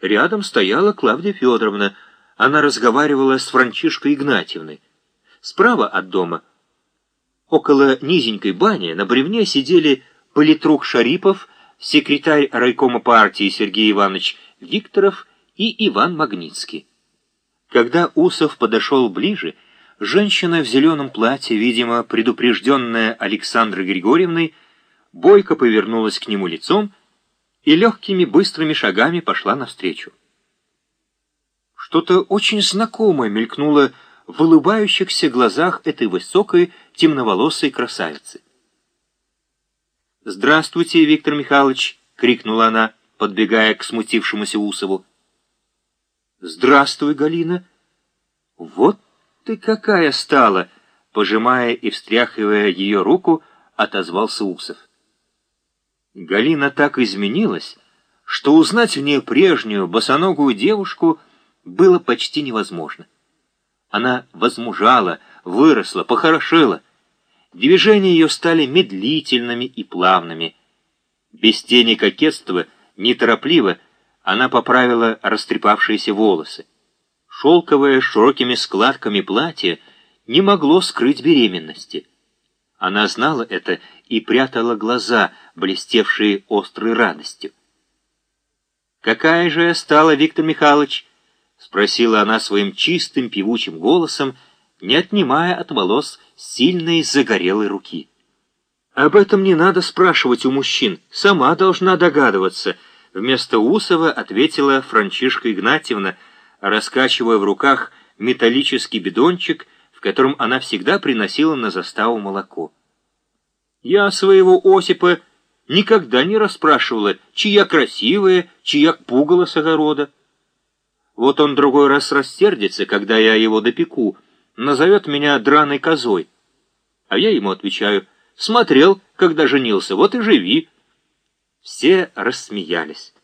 Рядом стояла Клавдия Федоровна. Она разговаривала с Франчишкой Игнатьевной. Справа от дома, около низенькой бани, на бревне сидели политрук Шарипов, секретарь райкома партии Сергей Иванович Викторов и Иван Магнитский. Когда Усов подошел ближе, женщина в зеленом платье, видимо, предупрежденная Александрой Григорьевной, бойко повернулась к нему лицом и легкими быстрыми шагами пошла навстречу. Что-то очень знакомое мелькнуло в улыбающихся глазах этой высокой темноволосой красавицы. «Здравствуйте, Виктор Михайлович!» — крикнула она, подбегая к смутившемуся Усову. «Здравствуй, Галина!» «Вот ты какая стала!» — пожимая и встряхивая ее руку, отозвался Усов. Галина так изменилась, что узнать в ней прежнюю босоногую девушку было почти невозможно. Она возмужала, выросла, похорошела. Движения ее стали медлительными и плавными. Без тени кокетства, неторопливо, она поправила растрепавшиеся волосы. Шелковое широкими складками платье не могло скрыть беременности. Она знала это и прятала глаза, блестевшие острой радостью. «Какая же я стала, Виктор Михайлович?» — спросила она своим чистым певучим голосом, не отнимая от волос сильной загорелой руки. «Об этом не надо спрашивать у мужчин, сама должна догадываться», — вместо Усова ответила Франчишка Игнатьевна, раскачивая в руках металлический бидончик, в котором она всегда приносила на заставу молоко. Я своего Осипа никогда не расспрашивала, чья красивая, чья пугало с огорода. Вот он другой раз рассердится, когда я его допеку, назовет меня драной козой. А я ему отвечаю, смотрел, когда женился, вот и живи. Все рассмеялись.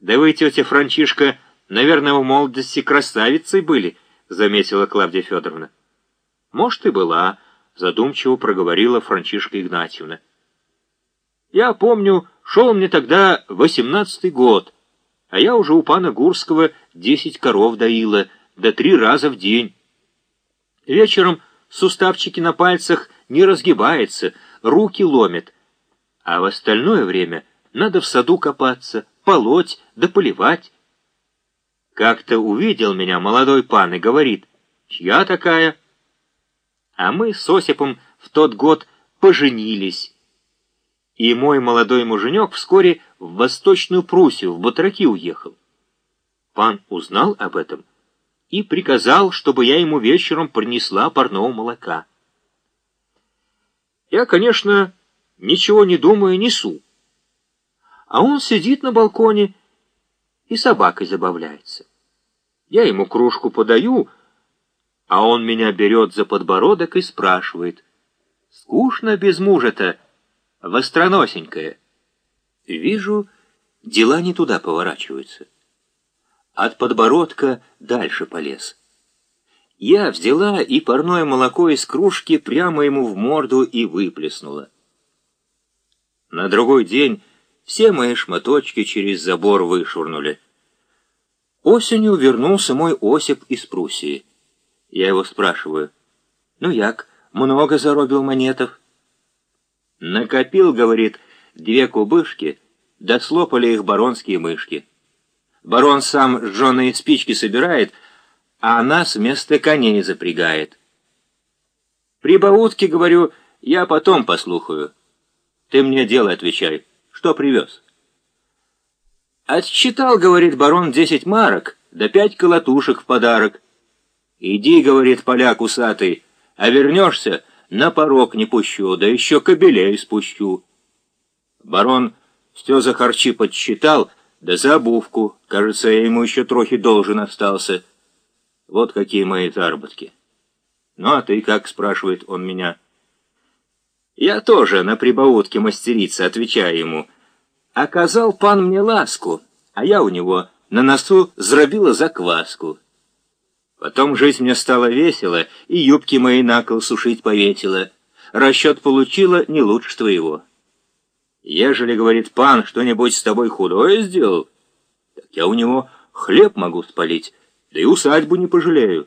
Да вы, тетя Франчишка, наверное, в молодости красавицей были, заметила Клавдия Федоровна. Может, и была, задумчиво проговорила Франчишка Игнатьевна. Я помню, шел мне тогда восемнадцатый год, а я уже у пана Гурского десять коров доила, да три раза в день. Вечером суставчики на пальцах не разгибаются, руки ломят, а в остальное время надо в саду копаться, полоть да поливать. Как-то увидел меня молодой пан и говорит, «Чья такая?» А мы с Осипом в тот год поженились. И мой молодой муженек вскоре в Восточную Пруссию, в Батраки уехал. Пан узнал об этом и приказал, чтобы я ему вечером принесла парного молока. Я, конечно, ничего не думаю, несу. А он сидит на балконе и собакой забавляется. Я ему кружку подаю, а он меня берет за подбородок и спрашивает. «Скучно без мужа-то, востроносенькая». Вижу, дела не туда поворачиваются. От подбородка дальше полез. Я взяла и парное молоко из кружки прямо ему в морду и выплеснула. На другой день все мои шматочки через забор вышвырнули. Осенью вернулся мой Осип из Пруссии. Я его спрашиваю, ну як, много заробил монетов? Накопил, говорит, две кубышки, да слопали их баронские мышки. Барон сам жженые спички собирает, а нас вместо коней запрягает. Прибаутки, говорю, я потом послухаю. Ты мне дело отвечай, что привез? Отсчитал, говорит барон, десять марок, да пять колотушек в подарок. «Иди, — говорит поляк усатый, — а вернешься, на порог не пущу, да еще кобелей спущу». Барон все за харчи подсчитал, да за обувку. Кажется, я ему еще трохи должен остался. Вот какие мои заработки. «Ну, а ты как?» — спрашивает он меня. Я тоже на прибаутке мастерица, отвечаю ему. Оказал пан мне ласку, а я у него на носу зробила закваску. Потом жизнь мне стала весело, и юбки мои на кол сушить повесила. Расчет получила не лучше твоего. Ежели, говорит пан, что-нибудь с тобой худое сделал, Так я у него хлеб могу спалить, да и усадьбу не пожалею.